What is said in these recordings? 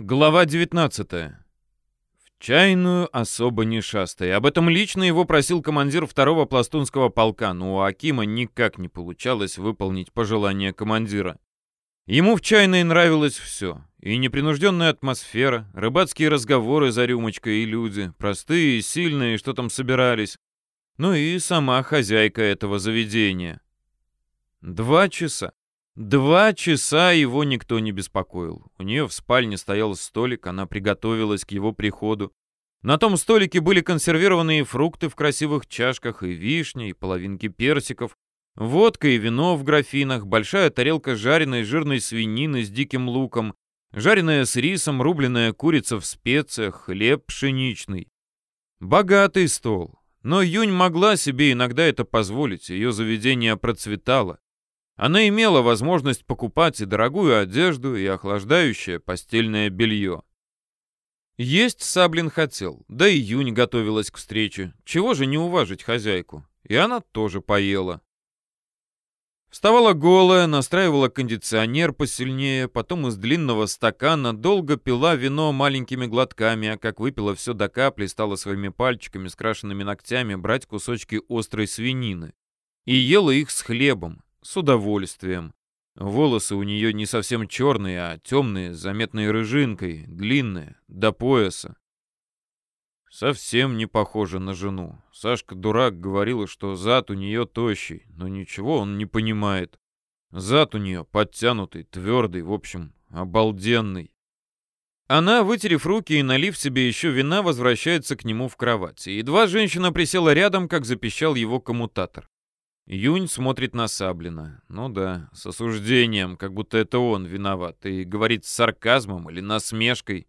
Глава 19. В чайную особо не шастай. Об этом лично его просил командир второго пластунского полка, но у Акима никак не получалось выполнить пожелание командира. Ему в чайной нравилось все. И непринужденная атмосфера, рыбацкие разговоры за рюмочкой и люди, простые и сильные, что там собирались. Ну и сама хозяйка этого заведения. Два часа. Два часа его никто не беспокоил. У нее в спальне стоял столик, она приготовилась к его приходу. На том столике были консервированные фрукты в красивых чашках, и вишни, и половинки персиков, водка и вино в графинах, большая тарелка жареной жирной свинины с диким луком, жареная с рисом, рубленая курица в специях, хлеб пшеничный. Богатый стол. Но Юнь могла себе иногда это позволить, ее заведение процветало. Она имела возможность покупать и дорогую одежду, и охлаждающее постельное белье. Есть Саблин хотел, да и Юнь готовилась к встрече. Чего же не уважить хозяйку? И она тоже поела. Вставала голая, настраивала кондиционер посильнее, потом из длинного стакана долго пила вино маленькими глотками, а как выпила все до капли, стала своими пальчиками, скрашенными ногтями, брать кусочки острой свинины. И ела их с хлебом, с удовольствием. Волосы у нее не совсем черные, а темные, с заметной рыжинкой, длинные, до пояса. Совсем не похожа на жену. Сашка-дурак говорила, что зад у нее тощий, но ничего он не понимает. Зад у нее подтянутый, твердый, в общем, обалденный. Она, вытерев руки и налив себе еще вина, возвращается к нему в кровать. Едва женщина присела рядом, как запищал его коммутатор. Юнь смотрит на Саблина. Ну да, с осуждением, как будто это он виноват. И говорит с сарказмом или насмешкой.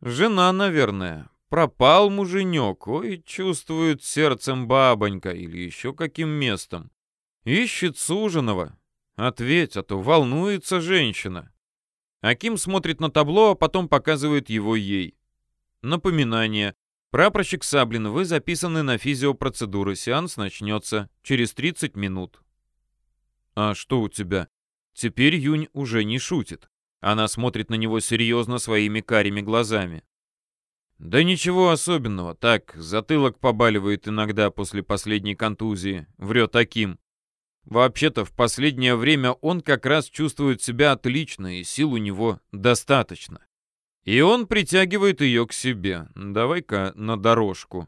Жена, наверное. Пропал муженек. Ой, чувствует сердцем бабонька или еще каким местом. Ищет суженого. Ответь, а то волнуется женщина. Аким смотрит на табло, а потом показывает его ей. Напоминание. «Прапорщик Саблин, вы записаны на физиопроцедуры. Сеанс начнется через 30 минут». «А что у тебя?» Теперь Юнь уже не шутит. Она смотрит на него серьезно своими карими глазами. «Да ничего особенного. Так, затылок побаливает иногда после последней контузии», — врет таким. Вообще-то, в последнее время он как раз чувствует себя отлично, и сил у него достаточно. И он притягивает ее к себе. Давай-ка на дорожку.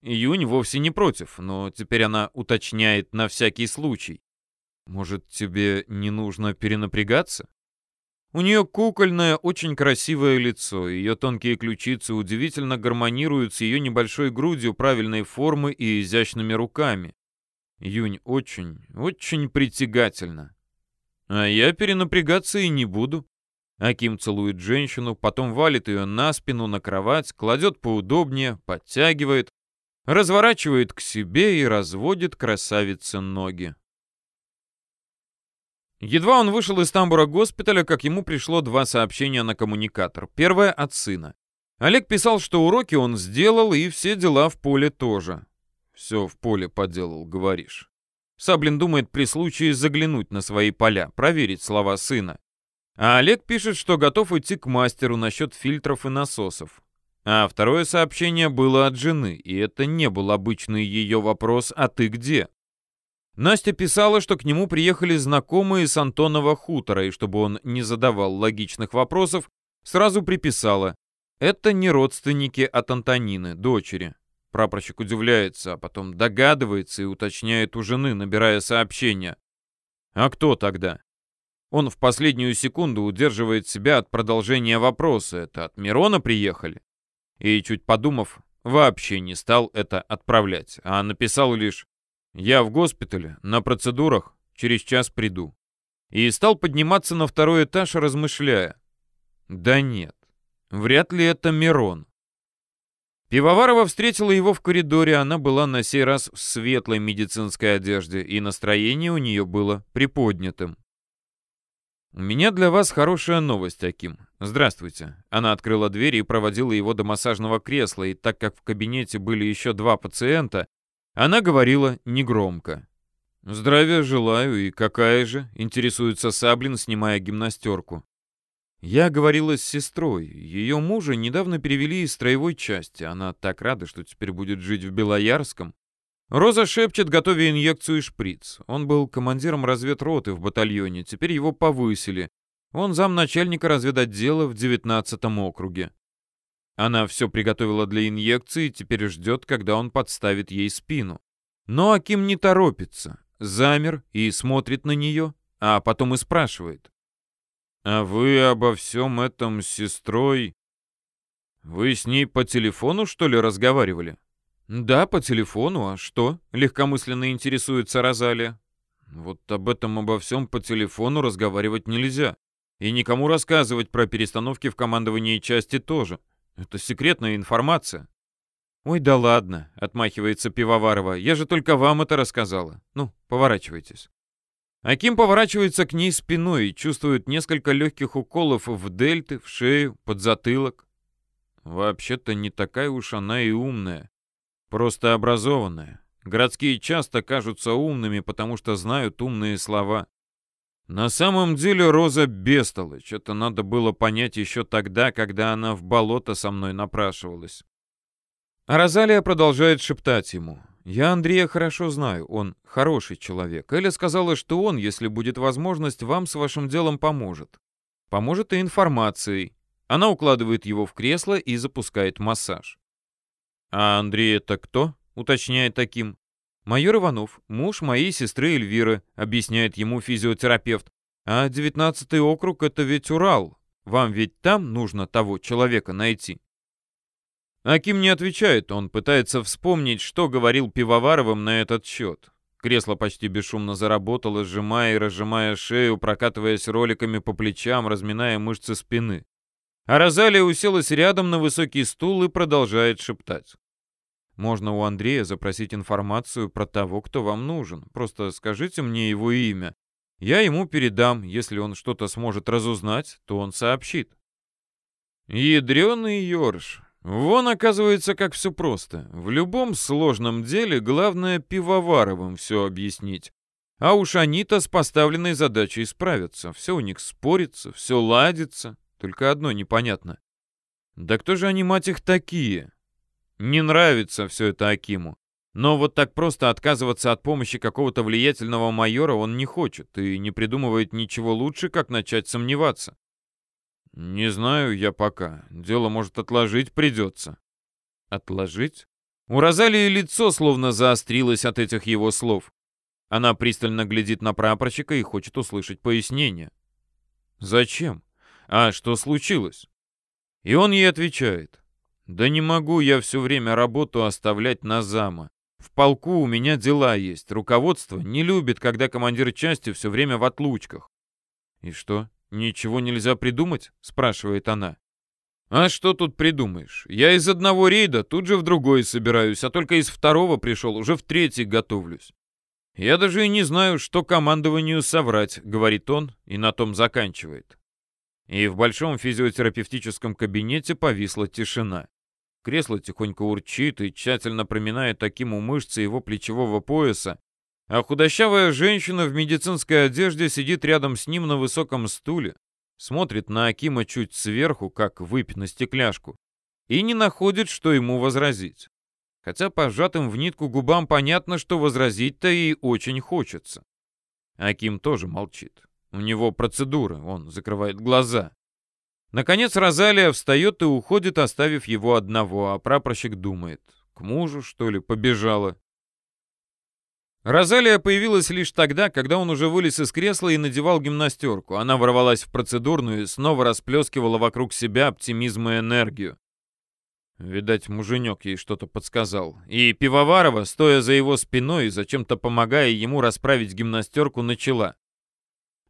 Июнь вовсе не против, но теперь она уточняет на всякий случай. Может, тебе не нужно перенапрягаться? У нее кукольное, очень красивое лицо. Ее тонкие ключицы удивительно гармонируют с ее небольшой грудью правильной формы и изящными руками. Юнь очень, очень притягательна. А я перенапрягаться и не буду. Аким целует женщину, потом валит ее на спину, на кровать, кладет поудобнее, подтягивает, разворачивает к себе и разводит красавице ноги. Едва он вышел из тамбура госпиталя, как ему пришло два сообщения на коммуникатор. Первое от сына. Олег писал, что уроки он сделал, и все дела в поле тоже. «Все в поле поделал, говоришь». Саблин думает при случае заглянуть на свои поля, проверить слова сына. А Олег пишет, что готов идти к мастеру насчет фильтров и насосов. А второе сообщение было от жены, и это не был обычный ее вопрос «А ты где?». Настя писала, что к нему приехали знакомые с Антонова хутора, и чтобы он не задавал логичных вопросов, сразу приписала «Это не родственники от Антонины, дочери». Прапорщик удивляется, а потом догадывается и уточняет у жены, набирая сообщение. «А кто тогда?» Он в последнюю секунду удерживает себя от продолжения вопроса. Это от Мирона приехали? И, чуть подумав, вообще не стал это отправлять, а написал лишь «Я в госпитале, на процедурах, через час приду». И стал подниматься на второй этаж, размышляя. Да нет, вряд ли это Мирон. Пивоварова встретила его в коридоре, она была на сей раз в светлой медицинской одежде, и настроение у нее было приподнятым. «У меня для вас хорошая новость, Аким. Здравствуйте». Она открыла дверь и проводила его до массажного кресла, и так как в кабинете были еще два пациента, она говорила негромко. «Здравия желаю, и какая же?» — интересуется Саблин, снимая гимнастерку. Я говорила с сестрой. Ее мужа недавно перевели из строевой части. Она так рада, что теперь будет жить в Белоярском. Роза шепчет, готовя инъекцию и шприц. Он был командиром разведроты в батальоне, теперь его повысили. Он замначальника разведотдела в 19-м округе. Она все приготовила для инъекции, теперь ждет, когда он подставит ей спину. Но Аким не торопится, замер и смотрит на нее, а потом и спрашивает. «А вы обо всем этом с сестрой... Вы с ней по телефону, что ли, разговаривали?» «Да, по телефону. А что?» — легкомысленно интересуется Розалия. «Вот об этом обо всем по телефону разговаривать нельзя. И никому рассказывать про перестановки в командовании части тоже. Это секретная информация». «Ой, да ладно», — отмахивается Пивоварова. «Я же только вам это рассказала. Ну, поворачивайтесь». Аким поворачивается к ней спиной и чувствует несколько легких уколов в дельты, в шею, под затылок. Вообще-то не такая уж она и умная. Просто образованная. Городские часто кажутся умными, потому что знают умные слова. На самом деле Роза бестолочь. Это надо было понять еще тогда, когда она в болото со мной напрашивалась. А Розалия продолжает шептать ему. «Я Андрея хорошо знаю, он хороший человек. Эля сказала, что он, если будет возможность, вам с вашим делом поможет. Поможет и информацией. Она укладывает его в кресло и запускает массаж. «А Андрей это кто?» — уточняет таким. «Майор Иванов, муж моей сестры Эльвиры», — объясняет ему физиотерапевт. «А девятнадцатый округ — это ведь Урал. Вам ведь там нужно того человека найти». Аким не отвечает, он пытается вспомнить, что говорил Пивоваровым на этот счет. Кресло почти бесшумно заработало, сжимая и разжимая шею, прокатываясь роликами по плечам, разминая мышцы спины. А Розалия уселась рядом на высокий стул и продолжает шептать. «Можно у Андрея запросить информацию про того, кто вам нужен. Просто скажите мне его имя. Я ему передам. Если он что-то сможет разузнать, то он сообщит». «Ядреный ёрш. Вон, оказывается, как все просто. В любом сложном деле главное пивоваровым все объяснить. А уж они-то с поставленной задачей справятся. Все у них спорится, все ладится. Только одно непонятно. Да кто же они, мать их, такие? Не нравится все это Акиму. Но вот так просто отказываться от помощи какого-то влиятельного майора он не хочет и не придумывает ничего лучше, как начать сомневаться. «Не знаю я пока. Дело, может, отложить придется». «Отложить?» У Розалии лицо словно заострилось от этих его слов. Она пристально глядит на прапорщика и хочет услышать пояснение. «Зачем? А что случилось?» И он ей отвечает. «Да не могу я все время работу оставлять на зама. В полку у меня дела есть. Руководство не любит, когда командир части все время в отлучках». «И что? «Ничего нельзя придумать?» — спрашивает она. «А что тут придумаешь? Я из одного рейда тут же в другой собираюсь, а только из второго пришел, уже в третий готовлюсь. Я даже и не знаю, что командованию соврать», — говорит он и на том заканчивает. И в большом физиотерапевтическом кабинете повисла тишина. Кресло тихонько урчит и тщательно проминает таким у мышцы его плечевого пояса, а худощавая женщина в медицинской одежде сидит рядом с ним на высоком стуле, смотрит на Акима чуть сверху, как выпь на стекляшку, и не находит, что ему возразить. Хотя по сжатым в нитку губам понятно, что возразить-то и очень хочется. Аким тоже молчит. У него процедура, он закрывает глаза. Наконец Розалия встает и уходит, оставив его одного, а прапорщик думает. К мужу, что ли, побежала? Розалия появилась лишь тогда, когда он уже вылез из кресла и надевал гимнастерку. Она ворвалась в процедурную и снова расплескивала вокруг себя оптимизм и энергию. Видать, муженек ей что-то подсказал. И Пивоварова, стоя за его спиной и зачем-то помогая ему расправить гимнастерку, начала.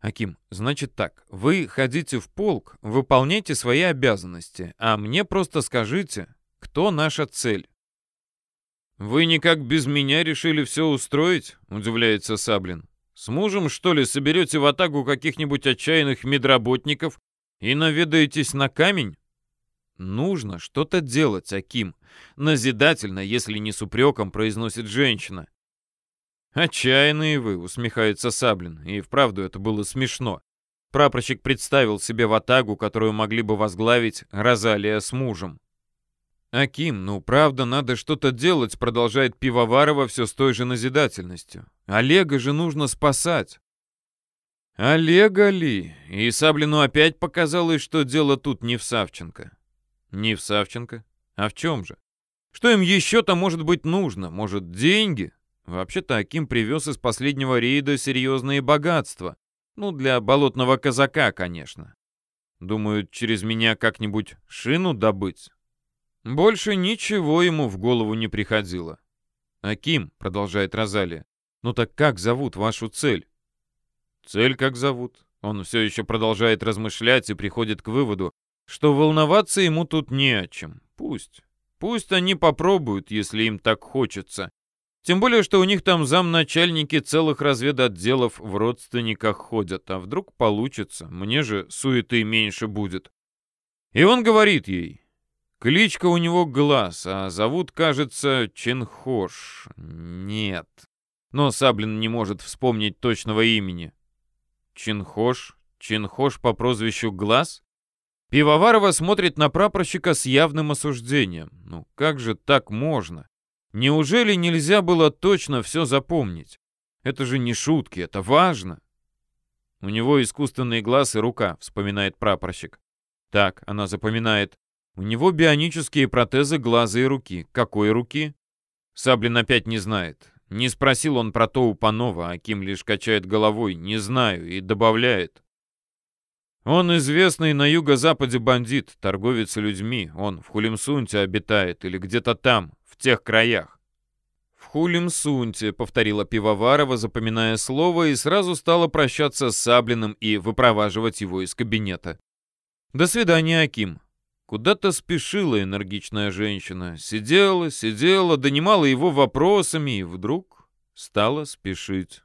«Аким, значит так, вы ходите в полк, выполняйте свои обязанности, а мне просто скажите, кто наша цель?» «Вы никак без меня решили все устроить?» — удивляется Саблин. «С мужем, что ли, соберете в атаку каких-нибудь отчаянных медработников и наведаетесь на камень?» «Нужно что-то делать, Аким. Назидательно, если не с упреком, произносит женщина». «Отчаянные вы», — усмехается Саблин. И вправду это было смешно. Прапорщик представил себе ватагу, которую могли бы возглавить Розалия с мужем. «Аким, ну правда, надо что-то делать», — продолжает Пивоварова все с той же назидательностью. «Олега же нужно спасать». Олега ли? И Саблину опять показалось, что дело тут не в Савченко. Не в Савченко? А в чем же? Что им еще-то может быть нужно? Может, деньги? Вообще-то Аким привез из последнего рейда серьезные богатства. Ну, для болотного казака, конечно. Думают, через меня как-нибудь шину добыть? Больше ничего ему в голову не приходило. «Аким», — продолжает Розалия, — «ну так как зовут вашу цель?» «Цель как зовут?» Он все еще продолжает размышлять и приходит к выводу, что волноваться ему тут не о чем. Пусть. Пусть они попробуют, если им так хочется. Тем более, что у них там замначальники целых разведотделов в родственниках ходят. А вдруг получится? Мне же суеты меньше будет. И он говорит ей. Кличка у него Глаз, а зовут, кажется, Ченхош. Нет. Но Саблин не может вспомнить точного имени. Ченхош? Ченхош по прозвищу Глаз? Пивоварова смотрит на прапорщика с явным осуждением. Ну как же так можно? Неужели нельзя было точно все запомнить? Это же не шутки, это важно. У него искусственный глаз и рука, вспоминает прапорщик. Так, она запоминает. У него бионические протезы глаза и руки. Какой руки? Саблин опять не знает. Не спросил он про то у Панова, а Ким лишь качает головой «не знаю» и добавляет. Он известный на юго-западе бандит, торговец людьми. Он в Хулимсунте обитает или где-то там, тех краях. «В Хулимсунте», — повторила Пивоварова, запоминая слово, и сразу стала прощаться с Саблиным и выпроваживать его из кабинета. «До свидания, Аким». Куда-то спешила энергичная женщина. Сидела, сидела, донимала его вопросами и вдруг стала спешить.